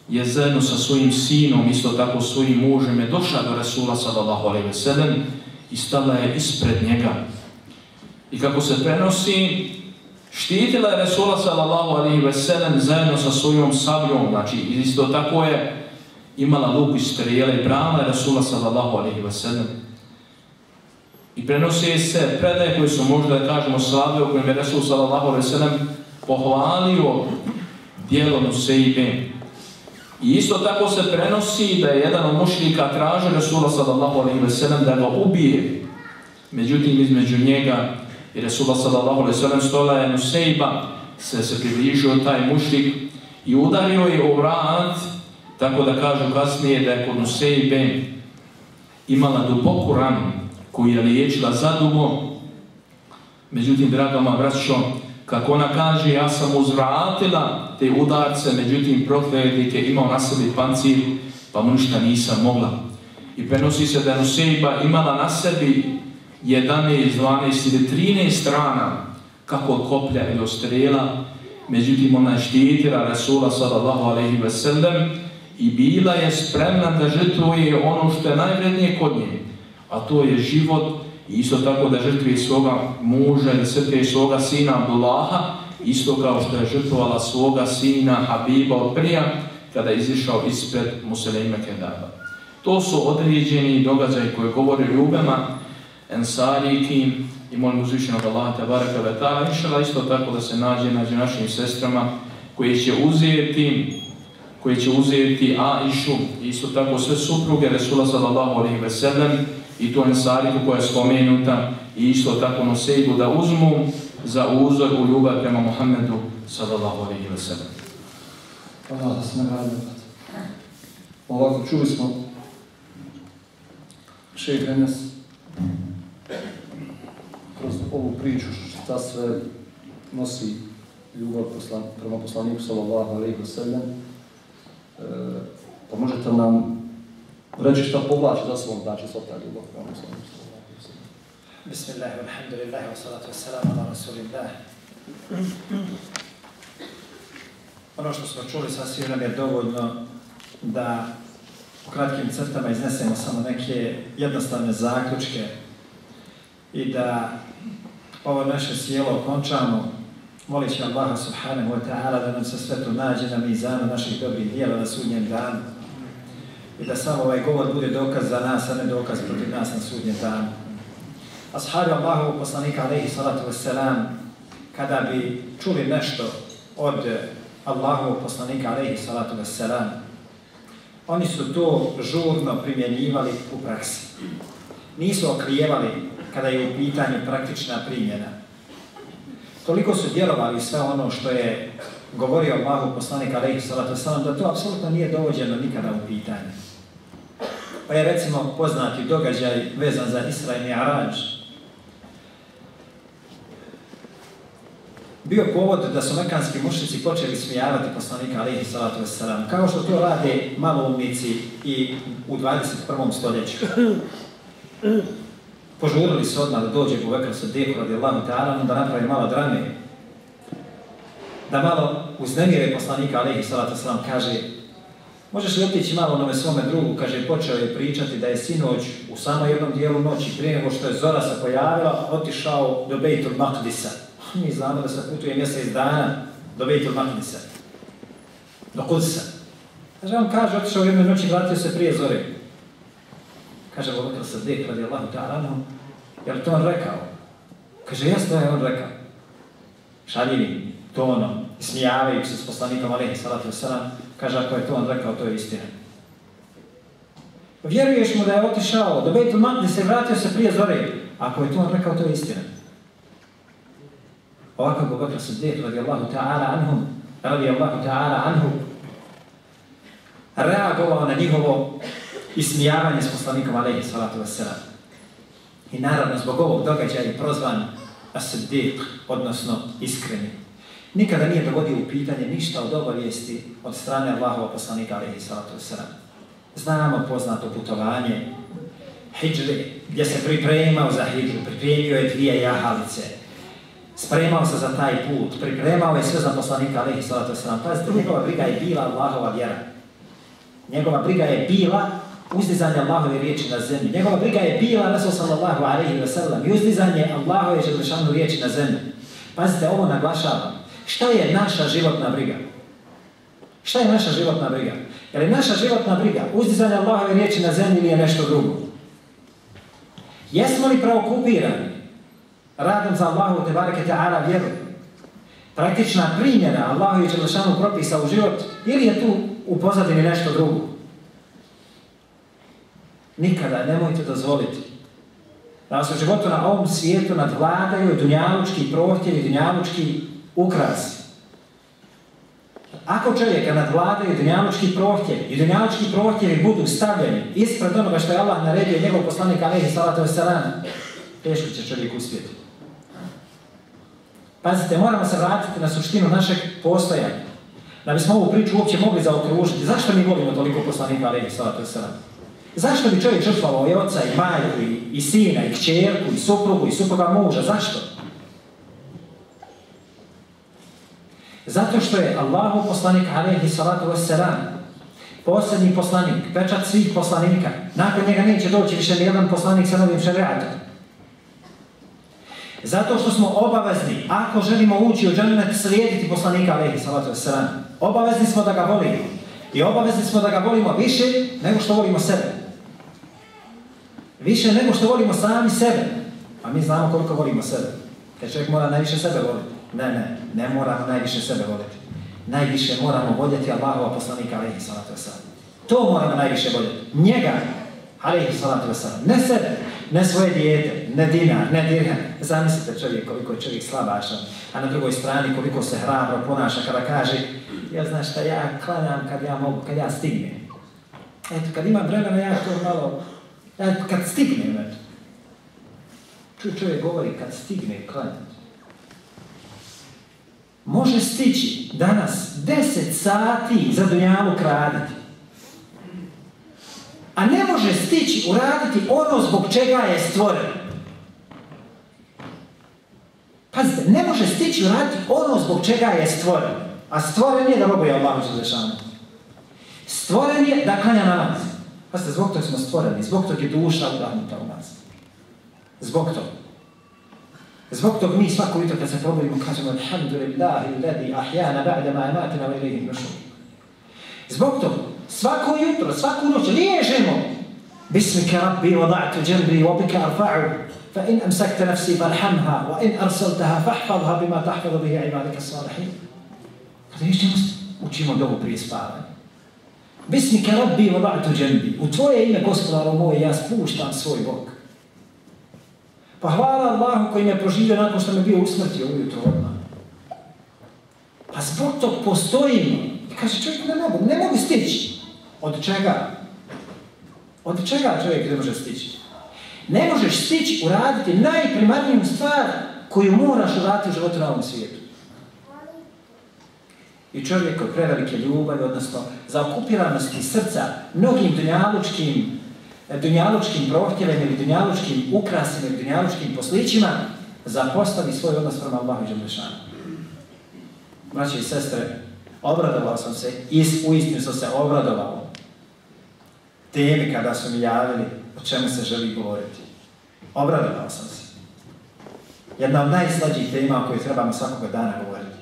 je zajedno sa svojim sinom, isto tako svojim mužem, je došla do Rasula sallallahu alaihi ve sellem i stala je ispred njega. I kako se prenosi, štitila je Resula sallallahu alaihi ve sellem zajedno sa svojom sabljom, znači isto tako je imala luk i strijele i brana Resula sallallahu alaihi ve sellem. I prenosi se predaje koje su možda kažemo slabe u kojem je Resul sallallahu alaihi ve sellem pohvalio dijelo Nusejbe. I isto tako se prenosi da je jedan od mušljika tražio Resula sallallahu alaihi ve sellem da ga ubije. Međutim, između njega I Resula sallallahu alaihi sallam stola je Nusejba, se se približio taj mušlik i udario je u vrat, tako da kažu kasnije da je kod Nusejbe imala duboku ranu koju je liječila zadugo. Međutim, dragama braćo, kako ona kaže, ja sam uzvratila te udarce, međutim, prokletnik je imao na sebi pancir, pa mu ništa nisam mogla. I prenosi se da je Nusejba imala na sebi 11, 12 ili 13 strana kako koplja ili ostrela, strela, međutim ona je štitila Rasula sallallahu alaihi ve sellem i bila je spremna da žrtvuje ono što je najvrednije kod nje, a to je život i isto tako da žrtvuje svoga muža ili srke svoga sina Abdullaha, isto kao što je žrtvovala svoga sina Habiba od prija kada je izišao ispred Muselime Kedaba. To su određeni događaj koji govori ljubema Ensariki i molim uzvišenog Allaha tabaraka wa ta'ala inšala isto tako da se nađe među našim sestrama koji će uzeti koji će uzeti Aishu isto tako sve supruge Resula sallallahu alaihi ve sellem i to Ensariku koja je spomenuta i isto tako Noseibu da uzmu za uzor u ljubav prema Muhammedu sallallahu alaihi ve sellem. Hvala da se nagradili. Ovako čuli smo šehr Enes kroz ovu priču šta sve nosi ljubav poslan, prema poslaniku sallallahu alaihi wa sallam. E, pa možete nam reći šta povlači za svom znači sva ta ljubav wa. Bismillah, alhamdulillah, wa salatu wa salam ala rasulillah. Ono što smo čuli sasvim nam je dovoljno da u kratkim crtama iznesemo samo neke jednostavne zaključke i da ovo naše sjelo okončamo, molit će Allaha subhanahu wa ta'ala da nam se sve to nađe na mizanu naših dobrih dijela na sudnjem danu i da samo ovaj govor bude dokaz za nas, a ne dokaz protiv nas na sudnje danu. Ashabi Allahu poslanika alaihi salatu wassalam, kada bi čuli nešto od Allahu poslanika alaihi salatu wassalam, oni su to žurno primjenjivali u praksi. Nisu oklijevali kada je u pitanju praktična primjena. Toliko su djelovali sve ono što je govorio Allahu poslanik alaihi salatu wasalam, da to apsolutno nije dovođeno nikada u pitanje. Pa je recimo poznati događaj vezan za Isra i Mi'arađ. Bio povod da su mekanski mušnici počeli smijavati poslanika alihi salatu wasalam, kao što to rade maloumnici i u 21. stoljeću požurili se odmah da dođe u vekra sa deku radi Allahu ta'ala, da napravi malo drame, da malo uznemire poslanika, alihi salatu salam, kaže, možeš li otići malo na svome drugu, kaže, počeo je pričati da je sinoć u samo jednom dijelu noći, prije nego što je Zora se pojavila, otišao do Bejtul Maqdisa. Mi znamo da se putuje mjesec dana do Bejtul Maqdisa, do Kudisa. Kaže, on kaže, otišao u jednoj noći, vratio se prije Zore. Kaže Abu Bakr radi radijallahu ta'ala anhu, je li to on rekao? Kaže, jasno je on rekao. Šaljivim tonom, smijavajući se s poslanikom alaihi salatu wasalam, kaže ako je to on rekao, to je istina. Vjeruješ mu da je otišao do Bejtul Magdi se vratio se prije zore, ako je to on rekao, to je istina. Ovako Abu Bakr Siddiq radijallahu ta'ala anhum, radijallahu ta'ala anhu, reagovao na njihovo ismijavanje s poslanikom alaihi salatu wasalam. I naravno zbog ovog događaja je prozvan as-siddiq, odnosno iskreni. Nikada nije dovodio u pitanje ništa od obavijesti od strane Allahova poslanika alaihi sallatu sallam. Znamo poznato putovanje hijđre, gdje se pripremao za Hidžu, pripremio je dvije jahalice, spremao se za taj put, pripremao je sve za poslanika alaihi sallatu sallam. Pa njegova briga je bila Allahova vjera. Njegova briga je bila uzdizanje Allahove riječi na zemlji. Njegova briga je bila Rasul sallallahu alaihi wa sallam i uzdizanje Allahove želešanu riječi na zemlji. Pazite, ovo naglašavam. Šta je naša životna briga? Šta je naša životna briga? Je naša životna briga uzdizanje Allahove riječi na zemlji ili je nešto drugo? Jesmo li preokupirani radom za Allahu te bareke ta'ala vjeru? Praktična primjena Allahu i Đelešanu propisa u život ili je tu u pozadini nešto drugo? Nikada nemojte dozvoliti da vas u životu na ovom svijetu nadvladaju dunjalučki prohtjevi, dunjalučki ukrasi. Ako čovjeka nadvladaju dunjalučki prohtjevi i dunjalučki prohtjevi budu stavljeni ispred onoga što je Allah naredio njegov poslanik Alehi Salatu Vesaran, teško će čovjek uspjeti. Pazite, moramo se vratiti na suštinu našeg postojanja. Da bismo ovu priču uopće mogli zaokružiti. Zašto mi volimo toliko poslanika Alehi Salatu Vesaran? Zašto bi čovjek žrtvovao i oca, i majku, i, i sina, i kćerku, i suprugu, i supruga muža? Zašto? Zato što je Allahu poslanik alaihi salatu wassalam posljednji poslanik, pečat svih poslanika. Nakon njega neće doći više nijedan poslanik sa novim šariatom. Zato što smo obavezni, ako želimo ući u džennet, slijediti poslanika alaihi salatu wassalam. Obavezni smo da ga volimo. I obavezni smo da ga volimo više nego što volimo sebe. Više nego što volimo sami sebe. A mi znamo koliko volimo sebe. Jer čovjek mora najviše sebe voliti. Ne, ne, ne moramo najviše sebe voljeti. Najviše moramo voljeti Allahova poslanika, alaihi salatu wasalam. To moramo najviše voljeti. Njega, alaihi salatu wasalam. Ne sebe, ne svoje dijete, ne dinar, ne dirhan. Zamislite čovjek koliko je čovjek slabašan, a na drugoj strani koliko se hrabro ponaša kada kaže ja znaš šta, ja klanjam kad ja mogu, kad ja stignem. Eto, kad imam vremena, ja to malo, ja, kad stignem, eto. Čovjek govori kad stigne klanjati može stići danas 10 sati za dunjavu kraditi. A ne može stići uraditi ono zbog čega je stvoren. Pazite, ne može stići uraditi ono zbog čega je stvoren. A stvoren je da robuje Allahu Želešanu. Stvoren je da klanja namaz. Pazite, zbog toga smo stvoreni, zbog toga je duša udahnuta u nas. Zbog toga. Zbog tog mi svako jutro kad se probudimo kažemo Alhamdulillahi ladi ahjana ba'da ma amatina wa ilaihi nušum. Zbog tog svako jutro, svaku noć liježemo Bismika rabbi wada'tu jambi wa bika arfa'u fa in amsakta nafsi farhamha wa in arsaltaha fahfadha bima tahfadu bihi ibadika salihin. Kada liježemo učimo dobu prije spavanja. Bismika rabbi wada'tu jambi u tvoje ime gospodaro moje ja spuštam svoj bok. Pa hvala Allahu koji me proživio nakon što me bio usmrtio ujutro odmah. Pa zbog tog postojimo. I kaže čovjek ne mogu, ne mogu stići. Od čega? Od čega čovjek ne može stići? Ne možeš stići uraditi najprimarniju stvar koju moraš uraditi u životu na ovom svijetu. I čovjek od prevelike ljubavi, odnosno zaokupiranosti srca mnogim dunjalučkim dunjalučkim prohtjevem ili dunjalučkim ukrasima ili dunjalučkim poslićima zapostavi svoj odnos prema Allahu i Đelešanu. Braći i sestre, obradovao sam se, is, u istinu sam se obradovao temi kada su mi javili o čemu se želi govoriti. Obradovao sam se. Jedna od najslađih tema o kojoj trebamo svakoga dana govoriti.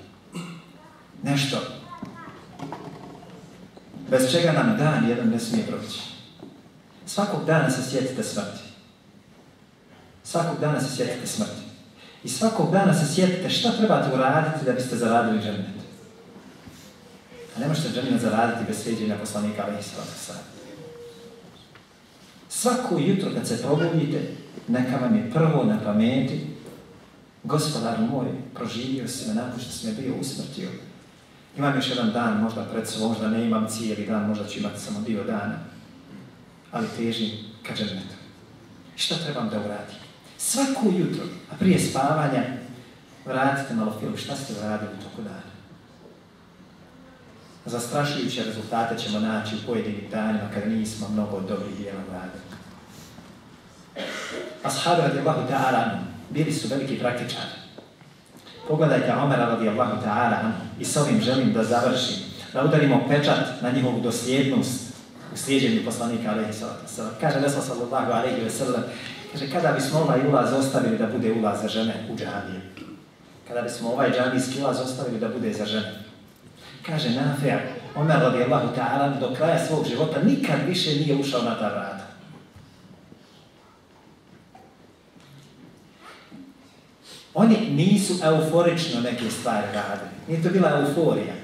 Nešto bez čega nam dan jedan ne smije proći. Svakog dana se sjetite smrti. Svakog dana se sjetite smrti. I svakog dana se sjetite šta trebate uraditi da biste zaradili džennet. A ne možete džennet zaraditi bez sviđenja poslanika alaihi sallatu wasalam. Svako jutro kad se probudite, neka vam je prvo na pameti gospodar moj, proživio si me nakon što si me bio usmrtio. Imam još jedan dan, možda pred sobom, možda ne imam cijeli dan, možda ću imati samo dio dana, ali težim ka džernetu. Šta trebam da uradim? Svako jutro, a prije spavanja, vratite malo film, šta ste uradili u toku dana? Zastrašujuće rezultate ćemo naći u pojedinim danima kada nismo mnogo dobrih dijela uradili. Ashab radijallahu ta'ala bili su veliki praktičari. Pogledajte Omera radijallahu ta'ala i s ovim želim da završim, da udarimo pečat na njihovu dosljednost u slijedjenju poslanika alaihi sallatu sallam. Kaže Nesma sallallahu alaihi wa sallam, kaže kada bismo ovaj ulaz ostavili da bude ulaz za žene u džanije. Kada bismo ovaj džanijski ulaz ostavili da bude za žene. Kaže Nafea, Omer radijallahu ta'ala do kraja svog života nikad više nije ušao na ta vrata. Oni nisu euforično neke stvari radili. Nije to bila euforija.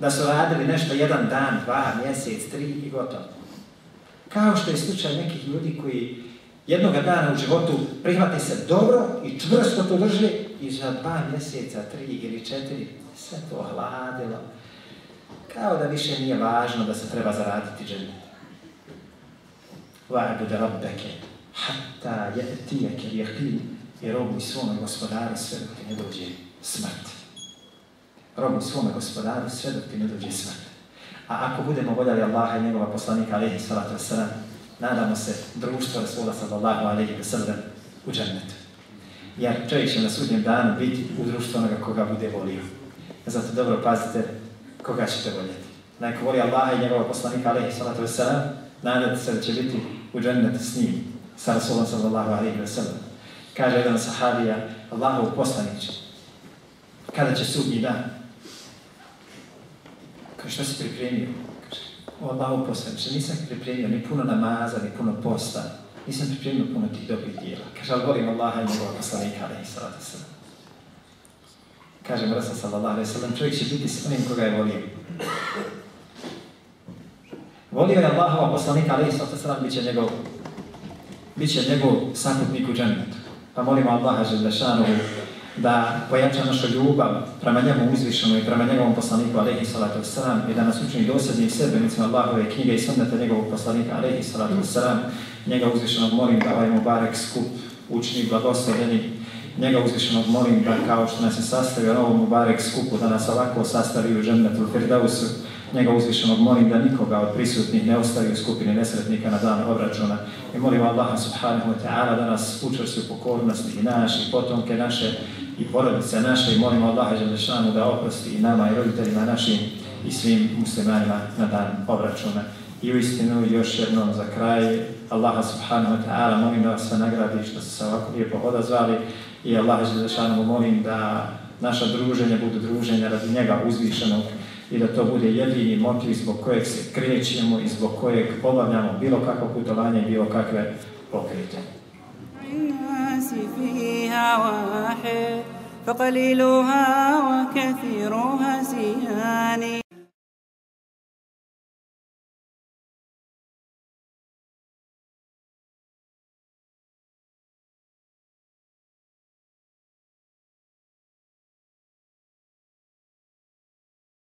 Da su radili nešto jedan dan, dva, mjesec, tri i gotovo. Kao što je slučaj nekih ljudi koji jednog dana u životu prihvate se dobro i čvrsto to drže i za dva mjeseca, tri ili četiri, sve to hladilo. Kao da više nije važno da se treba zaraditi džennet. da rabbeke hatta je'tijeke jehtin i robuj svome gospodaru sve dok ne dođe smrt robu svome gospodaru sve dok ti ne dođe smrt. A ako budemo voljeli Allaha i njegova poslanika, alaihi salatu wasalam, nadamo se društvo Rasula sallallahu alaihi wasalam u džennetu. Jer čovjek će na sudnjem danu biti u društvu onoga koga bude volio. Zato dobro pazite koga ćete voljeti. Neko voli Allaha i njegova poslanika, alaihi salatu wasalam, nadate se da će biti u džennetu s njim, sa Rasulom sallallahu alaihi wasalam. Kaže jedan sahabija, Allahov poslanić, kada će sudnji dan? Kaže, što si pripremio? Kaže, o Allahov poslanić, nisam pripremio ni puno namaza, ni puno posta, nisam pripremio puno tih dobrih dijela. Kaže, ali volim Allaha i njegova poslanika, alaihi sallatu sallam. Kaže mu Rasul sallallahu alaihi sallam, čovjek će biti s onim koga je volio. Volio je Allahova poslanika, alaihi sallatu sallam, bit će njegov, bit će njegov sakutnik u džennetu. Pa molimo Allaha Želešanu da pojača naša ljubav prema njemu uzvišenu i prema njegovom poslaniku alaihi salatu wasalam i da nas učini dosadnim sedbenicima Allahove knjige i sunnete njegovog poslanika alaihi salatu wasalam. Njega uzvišenog molim da ovaj Mubarek skup učini blagosloveni. Njega uzvišenog molim da kao što nas je sastavio na ovom Mubarek skupu da nas ovako sastavi u džennetu Firdausu njega uzvišenog molim da nikoga od prisutnih ne ostavi u skupini nesretnika na dan obračuna. I molim Allaha subhanahu wa ta'ala da nas učvrsti u pokornosti i naši, i potomke naše, i porodice naše. I molimo Allaha Želešanu da oprosti i nama i roditeljima našim i svim muslimanima na dan obračuna. I u istinu još jednom za kraj, Allaha subhanahu wa ta'ala molim da vas sve nagradi što ste se ovako lijepo odazvali i Allaha Želešanu molim da naša druženja budu druženja radi njega uzvišenog i da to bude jedini motiv zbog kojeg se krećemo i zbog kojeg obavljamo bilo kakvo putovanje i bilo kakve pokrite. فيها واحد فقليلها وكثيرها زياني.